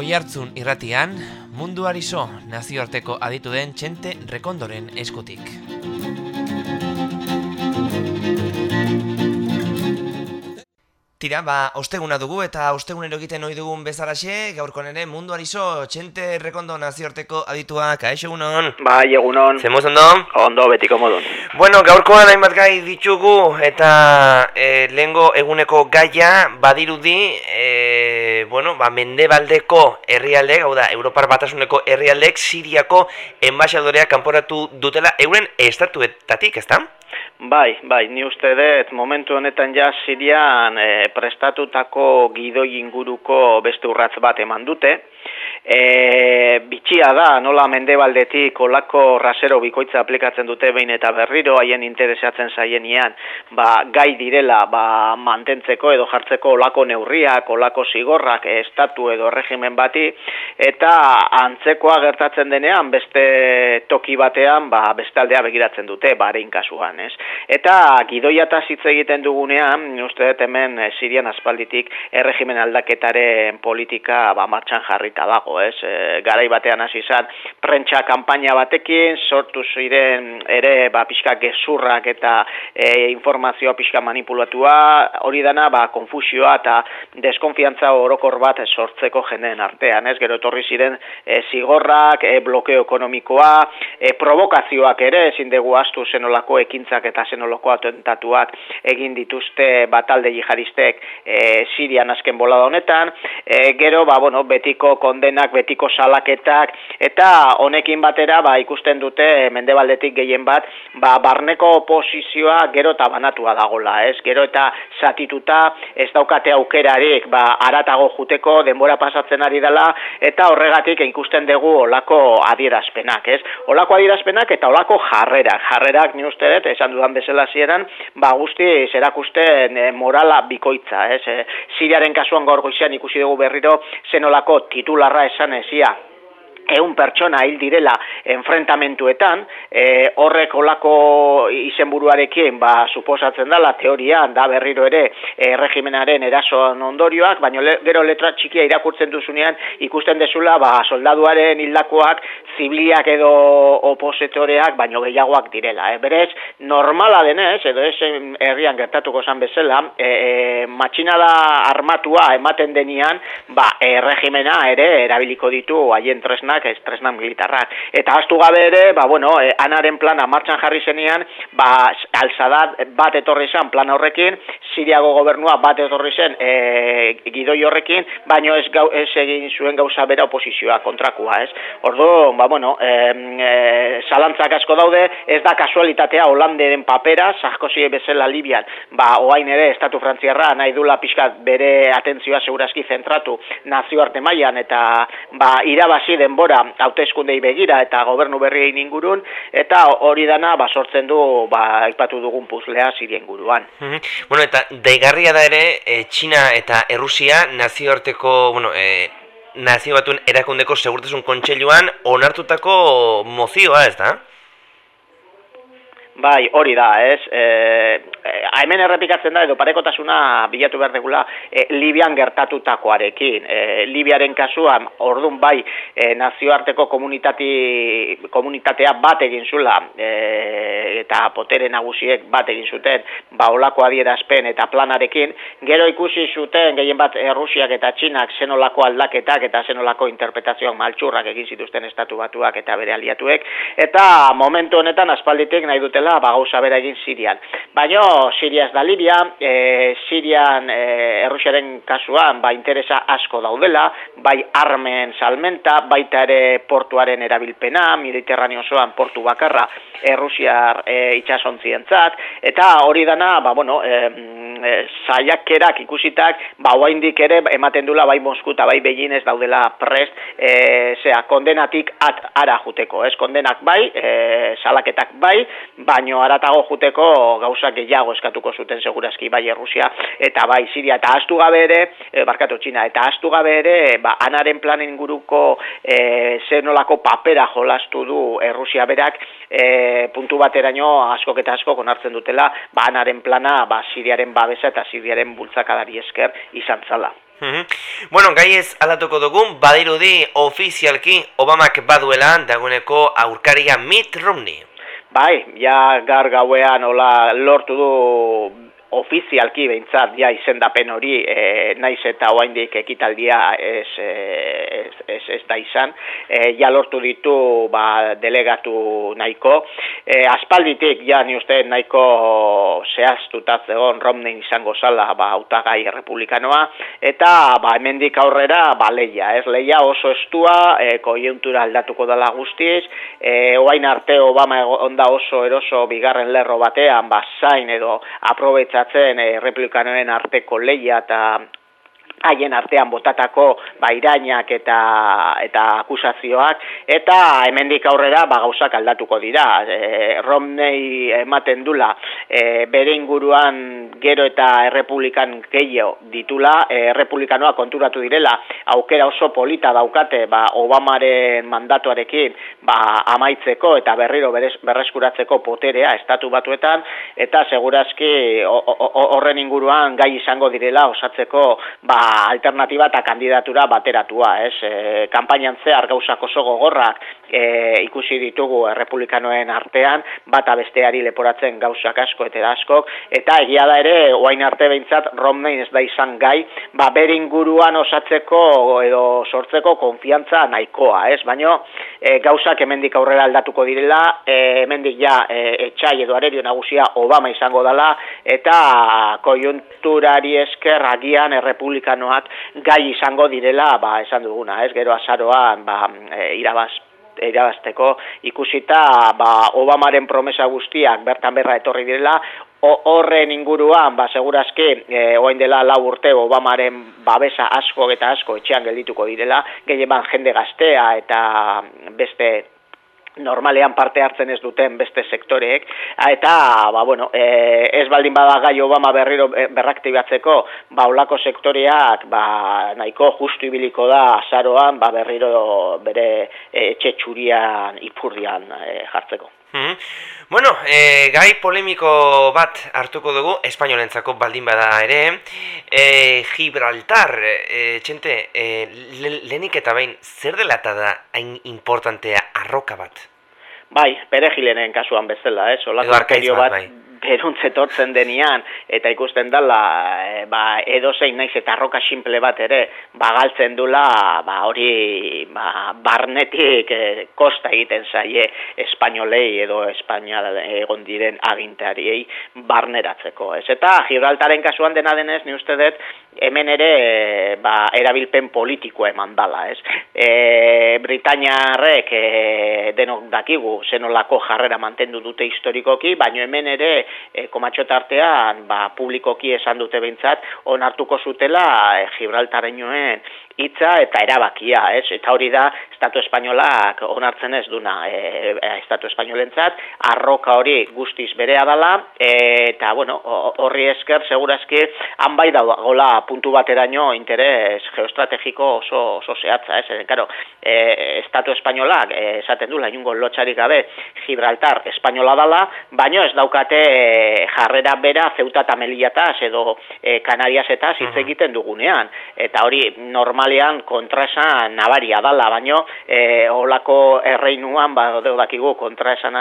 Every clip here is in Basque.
Oihartzun irratian, mundu arizo nazioarteko aditu den txente rekondoren eskutik. Tira, ba, osteguna dugu eta ostegunero egiten ohi dugun bezalaxe, gaurko nere mundu arizo txente rekondo nazioarteko aditua, kaixo egunon? Bai, egunon. Zemuz ondo? Ondo, betiko modun. Bueno, gaurkoan hainbat gai ditugu eta e, lehengo eguneko gaia badirudi, e, bueno, ba, mendebaldeko herrialde, hau da, Europar Batasuneko herrialdek Siriako enbaixadorea kanporatu dutela euren estatuetatik, ezta? Bai, bai, ni uste dut momentu honetan ja Sirian e, prestatutako gidoi inguruko beste urratz bat eman dute. E, bitxia da, nola mendebaldetik olako rasero bikoitza aplikatzen dute behin eta berriro, haien interesatzen zaienean, ba, gai direla ba, mantentzeko edo jartzeko olako neurriak, olako zigorrak, estatu edo regimen bati, eta antzekoa gertatzen denean beste toki batean, ba, beste aldea begiratzen dute, barein kasuan, ez? Eta gidoia eta hitz egiten dugunean, uste hemen e, Sirian aspalditik erregimen aldaketaren politika ba, martxan jarrita dago, ez? E, garai batean hasi izan prentsa kanpaina batekin sortu ziren ere ba pixka gezurrak eta e, informazioa pixka manipulatua, hori dana ba konfusioa eta deskonfiantza orokor bat sortzeko jendeen artean, ez? Gero etorri ziren e, zigorrak, e, blokeo ekonomikoa, e, provokazioak ere ezin dugu astu zenolako ekintzak eta zenolako atentatuak egin dituzte batalde jihadistek e, Sirian azken bolada honetan, e, gero ba bueno, betiko kondena betiko salaketak eta honekin batera ba, ikusten dute mendebaldetik gehien bat ba, barneko oposizioa gero eta banatua dagola, ez? Gero eta zatituta ez daukate aukerarik ba, aratago juteko denbora pasatzen ari dela eta horregatik ikusten dugu olako adierazpenak, ez? Olako adierazpenak eta olako jarrerak, jarrerak ni uste dut, esan dudan bezala zieran, ba guzti zerakusten e, morala bikoitza, ez? E, Siriaren kasuan gaur goizean ikusi dugu berriro zenolako titularra esan ezia eun pertsona hil direla enfrentamentuetan, e, horrek olako izenburuarekin ba, suposatzen dela teorian da berriro ere e, regimenaren erasoan ondorioak, baina gero letra txikia irakurtzen duzunean ikusten dezula ba, soldaduaren hildakoak zibiliak edo opositoreak baino gehiagoak direla. E, berez, normala denez, edo ez herrian gertatuko zan bezala, e, e, matxinada armatua ematen denian, ba, e, regimena ere erabiliko ditu haien tresnak militarrak, estresna militarrak. Eta astu gabe ere, ba, bueno, e, anaren plana martxan jarri zenean, ba, alzadat bat etorri zen plan horrekin, Siriago gobernua bat etorri zen e, gidoi horrekin, baino ez, gau, ez egin zuen gauza bera oposizioa kontrakua, ez? Ordo, ba, bueno, e, salantzak asko daude, ez da kasualitatea Holanderen papera, Sarkozy bezala Libian, ba, oain ere, Estatu Frantziarra, nahi dula pixkat bere atentzioa segurazki zentratu nazioarte mailan eta ba, irabazi denbora hauteskundei begira eta gobernu berriei ingurun eta hori dana ba sortzen du ba aipatu dugun puzlea Sirien guruan. Bueno, eta deigarria da ere e, China eta Errusia nazioarteko, bueno, e, nazio batuen erakundeko segurtasun kontseiluan onartutako mozioa, ez da? Bai, hori da, ez? E, e, hemen errepikatzen da, edo parekotasuna bilatu behar degula e, Libian gertatutakoarekin. E, Libiaren kasuan, ordun bai, e, nazioarteko komunitati, komunitatea bat egin zula, e, eta potere nagusiek bat egin zuten, ba, olako adierazpen eta planarekin, gero ikusi zuten, gehien bat, Errusiak eta Txinak zenolako aldaketak eta zenolako interpretazioak maltsurrak egin zituzten estatu batuak eta bere aliatuek, eta momentu honetan aspalditik nahi dutela dela ba gauza bera egin Sirian. Baino Siria ez da Libia, e, Sirian e, Errusiaren kasuan ba interesa asko daudela, bai armen salmenta, baita ere portuaren erabilpena, Mediterraneo osoan portu bakarra Errusiar e, itsasontzientzat eta hori dana ba bueno, e, e, saiakerak ikusitak, ba oraindik ere ematen dula bai Mosku eta bai Beijing ez daudela prest, e, sea, kondenatik at ara juteko, ez? Kondenak bai, e, salaketak bai, baino aratago juteko gauza gehiago eskatuko zuten segurazki bai Errusia eta bai Siria. Eta astu gabe ere, e, barkatu Txina eta astu gabe ere, ba anaren planen inguruko e, zenolako papera jolastu du Errusia berak, e, puntu bateraino askok eta askok onartzen dutela, ba anaren plana ba Siriaren babesa eta Siriaren bultzakadari esker izan zala. Mhm. Bueno, gai ez aldatuko dugun, badirudi ofizialki Obamak baduela dagoeneko aurkaria Mitt Romney. Bai, ja gar gauean hola lortu du ofizialki behintzat ja izendapen hori e, naiz eta oaindik ekitaldia ez, e, ez, ez, ez da izan. E, ja lortu ditu ba, delegatu nahiko. E, aspalditik ja ni uste nahiko zehaztutat zegoen Romney izango zala ba, autagai republikanoa eta ba, hemendik aurrera ba, leia, ez? Leia oso estua e, koiuntura aldatuko dela guztiz. E, oain arte Obama onda oso eroso bigarren lerro batean ba, zain edo aprobetza aprobetsatzen e, republikanoen arteko leia eta haien artean botatako bairainak eta eta akusazioak eta hemendik aurrera ba gauzak aldatuko dira. E, Romney ematen dula e, bere inguruan gero eta errepublikan gehiago ditula e, errepublikanoa konturatu direla aukera oso polita daukate ba Obamaren mandatuarekin ba amaitzeko eta berriro berreskuratzeko poterea estatu batuetan eta segurazki horren inguruan gai izango direla osatzeko ba alternatiba eta kandidatura bateratua, ez? E, kanpainan zehar gauzak oso gogorrak e, ikusi ditugu errepublikanoen artean, bata besteari leporatzen gauzak asko eta askok, eta egia da ere, oain arte behintzat, Romney ez da izan gai, ba, beringuruan osatzeko edo sortzeko konfiantza nahikoa, ez? Baina e, gauzak hemendik aurrera aldatuko direla, e, hemendik ja e, etxai edo arerio nagusia Obama izango dela, eta kojunturari esker agian errepublikano gobernuak gai izango direla, ba, esan duguna, ez, gero azaroan, ba, e, irabaz, irabazteko ikusita ba, Obamaren promesa guztiak bertan berra etorri direla, horren inguruan, ba, segurazki, e, oain dela lau urte Obamaren babesa asko eta asko etxean geldituko direla, gehieman jende gaztea eta beste normalean parte hartzen ez duten beste sektoreek eta ba, bueno, e, ez baldin bada gai Obama berriro berraktibatzeko ba olako sektoreak ba, nahiko justu ibiliko da azaroan ba, berriro bere e, etxe txurian ipurrian e, jartzeko. Hmm. Bueno, e, gai polemiko bat hartuko dugu, espainolentzako baldin bada ere, e, Gibraltar, e, txente, e, lehenik eta behin, zer dela eta da hain importantea arroka bat? Bai, perejilenen kasuan bezala, eh? Olako arkerio bat, bai beruntze tortzen denian, eta ikusten dela, e, ba, edo zein naiz eta arroka simple bat ere, bagaltzen dula, ba, hori, ba, barnetik e, kosta egiten zaie espainolei edo espainia egon diren agintariei barneratzeko, ez? Eta Gibraltaren kasuan dena denez, ni uste dut, hemen ere, ba, erabilpen politikoa eman dala, ez? E, Britainiarrek e, denok dakigu, zenolako jarrera mantendu dute historikoki, baino hemen ere e, komatxotartean ba, publikoki esan dute behintzat onartuko zutela e, Gibraltareñoen hitza eta erabakia, ez? Eta hori da Estatu Espainolak onartzen ez duna e, e, Estatu Espainolentzat, arroka hori guztiz berea dala, e, eta bueno, horri esker segurazki han bai gola puntu bateraino interes geostrategiko oso, oso zehatza, ez? E, claro, e, Estatu Espainolak e, esaten du lainungo lotxarik gabe Gibraltar Espainola dala, baino ez daukate jarrera bera zeuta eta meliataz edo e, kanariasetaz hitz egiten dugunean. Eta hori normal normalean kontraesan nabaria dala, baino e, olako erreinuan ba, dakigu kontraesan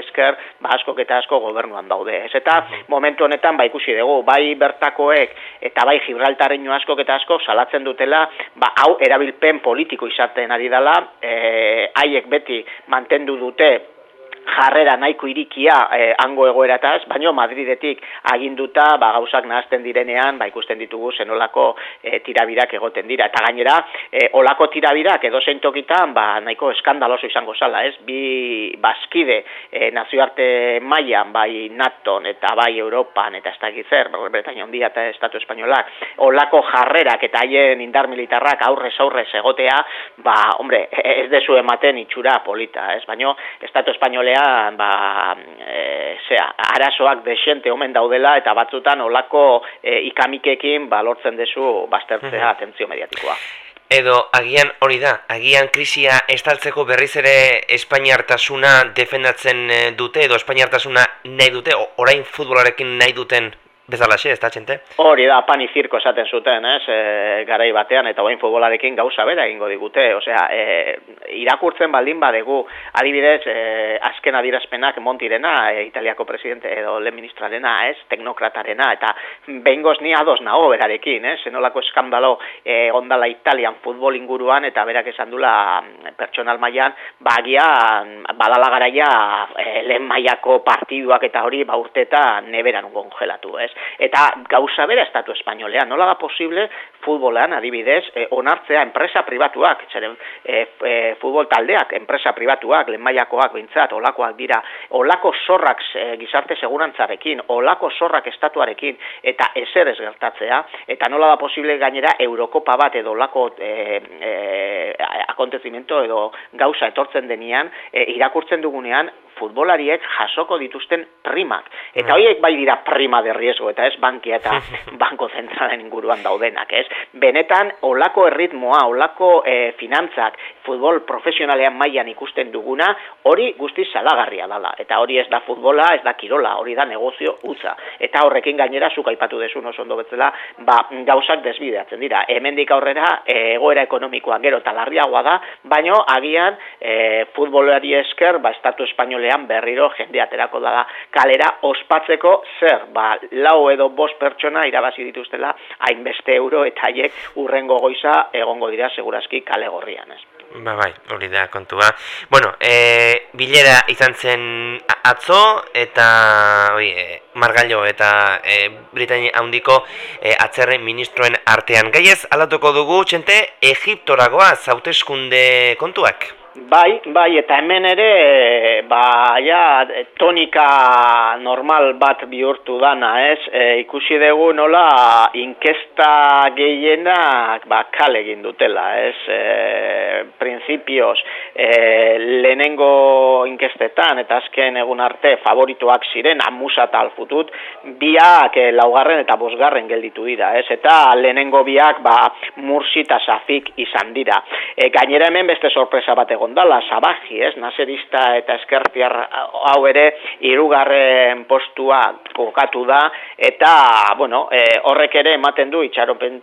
esker ba, asko eta asko gobernuan daude. Ez eta momentu honetan ba, ikusi dugu, bai bertakoek eta bai Gibraltaren asko eta asko salatzen dutela, ba, hau erabilpen politiko izaten ari dela, e, haiek beti mantendu dute jarrera nahiko irikia eh, hango egoerataz, baino Madridetik aginduta ba, gauzak nahazten direnean, ba, ikusten ditugu zenolako eh, tirabirak egoten dira. Eta gainera, eh, olako tirabirak edo zeintokitan ba, nahiko eskandaloso izango zala, ez? Bi bazkide eh, nazioarte mailan bai Naton eta bai Europan eta ez da gizer, Bretaña ondia eta Estatu Espainolak, olako jarrerak eta haien indar militarrak aurrez aurrez egotea, ba, hombre, ez dezu ematen itxura polita, ez? Baino, Estatu Espainolea ba, e, zera, arazoak desente omen daudela eta batzutan olako e, ikamikekin ba, lortzen dezu baztertzea mhm. atentzio mediatikoa. Edo, agian hori da, agian krisia estaltzeko berriz ere Espainiartasuna defendatzen e, dute, edo Espainiartasuna nahi dute, orain futbolarekin nahi duten bezalaxe, ez da, txente? Hori da, pani zirko esaten zuten, ez, e, garai batean, eta bain futbolarekin gauza bera egingo digute, osea, e, irakurtzen baldin badegu, adibidez, e, azken adirazpenak montirena, e, italiako presidente edo lehen ministrarena, ez, teknokratarena, eta behingoz ni ados nago berarekin, ez, enolako eskandalo e, ondala italian futbol inguruan, eta berak esan dula mm, pertsonal mailan bagia, badala garaia, e, lehen mailako partiduak eta hori, ba urteta neberan gelatu, ez? Eta gauza bera estatu espainolean, nola da posible futbolean adibidez, e, onartzea enpresa pribatuak, zeren e, e, futbol taldeak, enpresa pribatuak, lehenmaiakoak bintzat, olakoak dira, olako zorrak e, gizarte segurantzarekin, olako zorrak estatuarekin, eta ezer ez gertatzea, eta nola da posible gainera Eurokopa bat edo olako e, e, akontezimento edo gauza etortzen denian, e, irakurtzen dugunean, futbolariek jasoko dituzten primak. Eta horiek bai dira prima de riesgo, eta ez bankia eta banko zentralen inguruan daudenak, ez? Benetan, olako erritmoa, olako e, finantzak, futbol profesionalean mailan ikusten duguna, hori guztiz salagarria dala. Eta hori ez da futbola, ez da kirola, hori da negozio utza. Eta horrekin gainera, zuk aipatu dezu oso ondo betzela, ba, gauzak desbideatzen dira. Hemendik aurrera, egoera ekonomikoa gero talarriagoa da, baino agian e, futbolari esker, ba, estatu espainole berriro jende aterako da kalera ospatzeko zer, ba, lau edo bost pertsona irabazi dituztela hainbeste euro eta haiek urrengo goiza egongo dira segurazki kale gorrian, ez. Ba, bai, hori da kontua. Bueno, e, bilera izan zen atzo eta oi, e, Margallo eta e, Britania handiko e, atzerren ministroen artean. Gaiez, alatuko dugu, txente, Egiptoragoa zauteskunde kontuak? Bai, bai, eta hemen ere, ba, ja, tonika normal bat bihurtu dana, ez? E, ikusi dugu nola inkesta gehienak, ba, kale egin dutela, ez? E, Principios, e, lehenengo inkestetan, eta azken egun arte, favorituak ziren, amusa eta alfutut, biak e, laugarren eta bosgarren gelditu dira, ez? Eta lehenengo biak, ba, mursi eta safik izan dira. E, gainera hemen beste sorpresa bat egondala, sabaji, ez, naserista eta eskertiar hau ere irugarren postua kokatu da, eta, bueno, e, horrek ere ematen du itxaropen,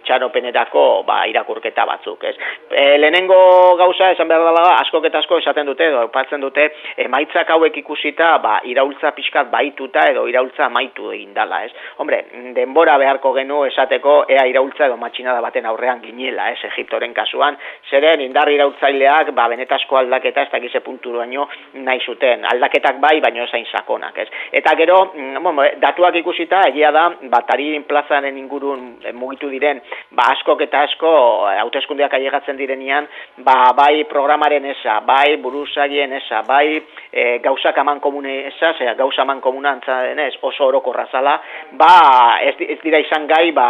itxaropenerako ba, irakurketa batzuk, ez. E, lehenengo gauza, esan behar dela, asko eta asko esaten dute, edo, patzen dute, emaitzak hauek ikusita, ba, iraultza pixkat baituta, edo iraultza maitu egin dala, ez. Hombre, denbora beharko genu esateko, ea iraultza edo matxinada baten aurrean ginela, ez, Egiptoren kasuan, zeren indar iraultzaileak, ba, benetazko aldaketa ez dakize puntu baino nahi zuten. Aldaketak bai, baino esain sakonak, ez. Eta gero, mm, bueno, datuak ikusita, egia da, bataririn plazaren ingurun eh, mugitu diren, ba, askok eta asko, eh, hauteskundeak ailegatzen direnean, ba, bai programaren esa, bai buruzagien esa, bai e, gauzak aman komune esa, zera, gauza aman komuna denez, oso oroko razala, ba, ez, ez dira izan gai, ba,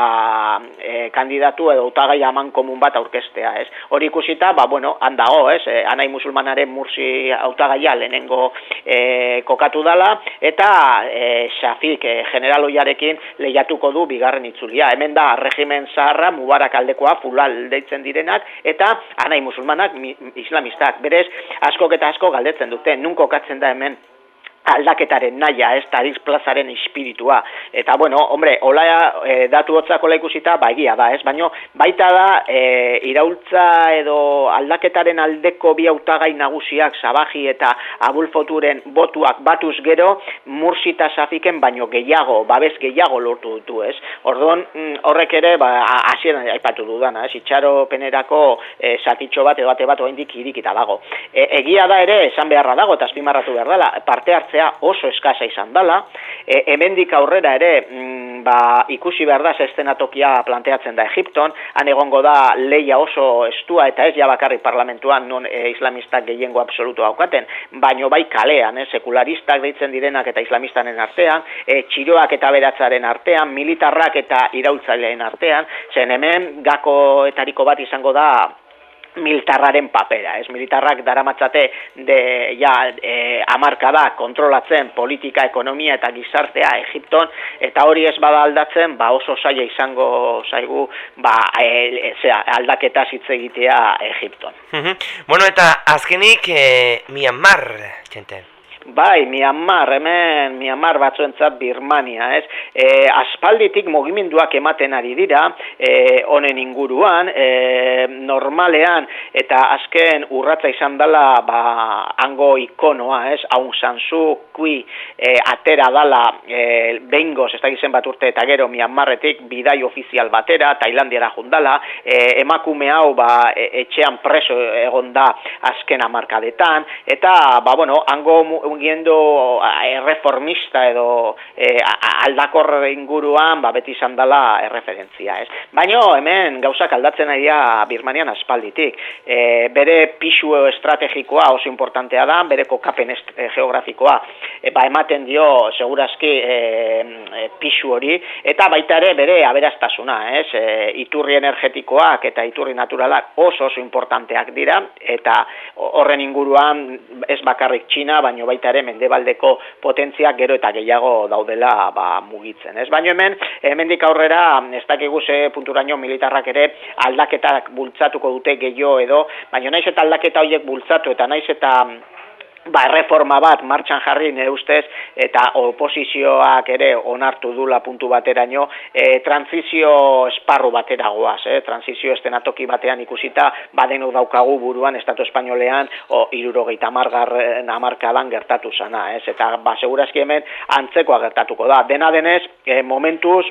e, kandidatu edo utagai aman komun bat aurkestea, ez. Hori ikusita, ba, bueno, handago, ez, e, anai musulmanaren mursi autagaia lehenengo e, kokatu dala, eta e, Shafik e, general oiarekin lehiatuko du bigarren itzulia. Hemen da regimen zaharra, mubarak aldekoa, fulal deitzen direnak, eta anai musulmanak islamistak. Berez, asko eta asko galdetzen dute, nun kokatzen da hemen aldaketaren naia, ez tariz plazaren espiritua. Eta, bueno, hombre, hola e, datu hotzako ikusita, ba, egia da, ez? Baina, baita da, e, iraultza edo aldaketaren aldeko bi hautagai nagusiak, sabaji eta abulfoturen botuak batuz gero, mursita safiken, baino gehiago, babez gehiago lortu dutu, ez? Orduan, mm, horrek ere, ba, hasieran aipatu dudana, ez? Itxaro penerako e, satitxo bat, edo bate bat, oaindik irikita dago. E, egia da ere, esan beharra dago, eta azpimarratu behar dela, parte hartze oso eskasa izan dela, e, hemendik aurrera ere mm, ba, ikusi behar da estenatokia planteatzen da Egipton, han egongo da leia oso estua eta ez jabakarri parlamentuan non e, islamistak gehiengo absolutu haukaten, baino bai kalean, e, sekularistak deitzen direnak eta islamistanen artean, e, txiroak eta beratzaren artean, militarrak eta iraultzaileen artean, zen hemen gako etariko bat izango da militarraren papera, ez militarrak daramatzate de ja e, amarkada kontrolatzen politika, ekonomia eta gizartea Egipton eta hori ez bada aldatzen, ba oso saia izango zaigu ba e, e, aldaketa hitz egitea Egipton. bueno, eta azkenik e, Myanmar, txenten. Bai, Myanmar, hemen Myanmar batzuentzat Birmania, ez? E, aspalditik mugimenduak ematen ari dira, e, honen inguruan, e, normalean, eta azken urratza izan dela, ba, hango ikonoa, ez? Aung San Suu Kyi e, atera dala e, behingoz, ez da gizen bat urte eta gero Myanmarretik bidai ofizial batera, Tailandiara jundala, e, emakume hau, ba, e, etxean preso egon da azken amarkadetan, eta, ba, bueno, hango mugiendo erreformista edo e, aldakor inguruan ba, beti izan dela erreferentzia. Ez. Baina hemen gauzak aldatzen ari Birmanian aspalditik. E, bere pisu estrategikoa oso importantea da, bere kokapen e, geografikoa e, ba, ematen dio segurazki e, e, pisu hori, eta baita ere bere aberastasuna, ez? E, iturri energetikoak eta iturri naturalak oso oso importanteak dira, eta horren inguruan ez bakarrik Txina, baino baita ere mendebaldeko potentziak gero eta gehiago daudela ba, mugitzen. Ez baino hemen, hemendik aurrera, ez dakigu ze punturaino militarrak ere aldaketak bultzatuko dute gehiago edo, baino naiz eta aldaketa horiek bultzatu eta naiz eta ba, reforma bat martxan jarri nire ustez eta oposizioak ere onartu dula puntu bateraino e, transizio esparru batera goaz, eh? transizio estenatoki batean ikusita badenu daukagu buruan Estatu Espainolean o irurogeita margarren amarkadan gertatu zana, ez? eta ba, segurazki hemen antzekoa gertatuko da. Dena denez, e, momentuz,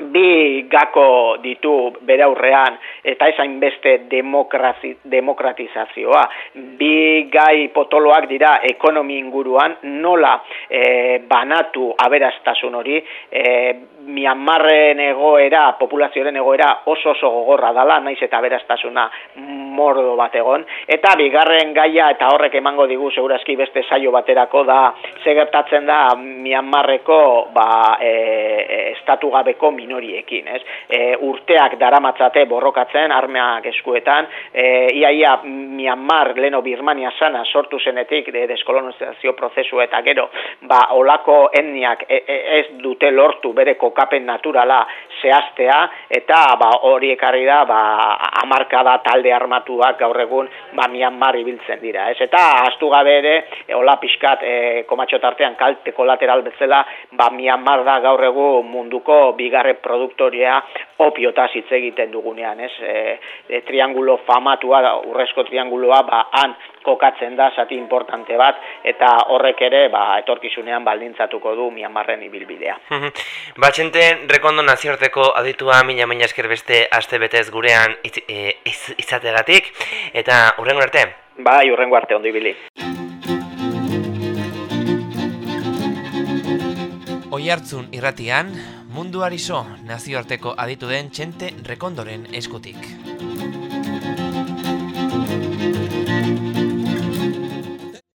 bi gako ditu bere aurrean eta esain beste demokratizazioa. Bi gai potoloak dira ekonomi inguruan nola e, banatu aberastasun hori e, Mianmarren egoera, populazioaren egoera oso oso gogorra dala, naiz eta aberastasuna mordo bat egon. Eta bigarren gaia eta horrek emango digu segurazki beste saio baterako da segertatzen da Mianmarreko ba, e, e, estatu gabeko minoriekin. Ez? E, urteak daramatzate borrokatzen armeak eskuetan, e, ia ia Myanmar leno Birmania sana sortu zenetik de deskolonizazio prozesu eta gero ba, olako etniak e, e, ez dute lortu bere kokapen naturala zehaztea eta ba, hori ekarri da ba, amarkada talde armatuak gaur egun ba, Myanmar ibiltzen dira. Ez? Eta astu gabe ere, e, ola pixkat e, komatxo tartean kalte kolateral bezala ba, Myanmar da gaur egun munduko bigarre produktoria opiotaz hitz egiten dugunean, ez? E, e, triangulo famatua, urrezko trianguloa, ba, han kokatzen da zati importante bat, eta horrek ere, ba, etorkizunean baldintzatuko du Mianmarren ibilbidea. Batxente, rekondo naziorteko aditua mina mina esker beste aste betez gurean e, izategatik, eta urrengo arte? Bai, urrengo arte, ondo ibili. Oihartzun irratian, munduari so nazioarteko aditu den txente rekondoren eskutik.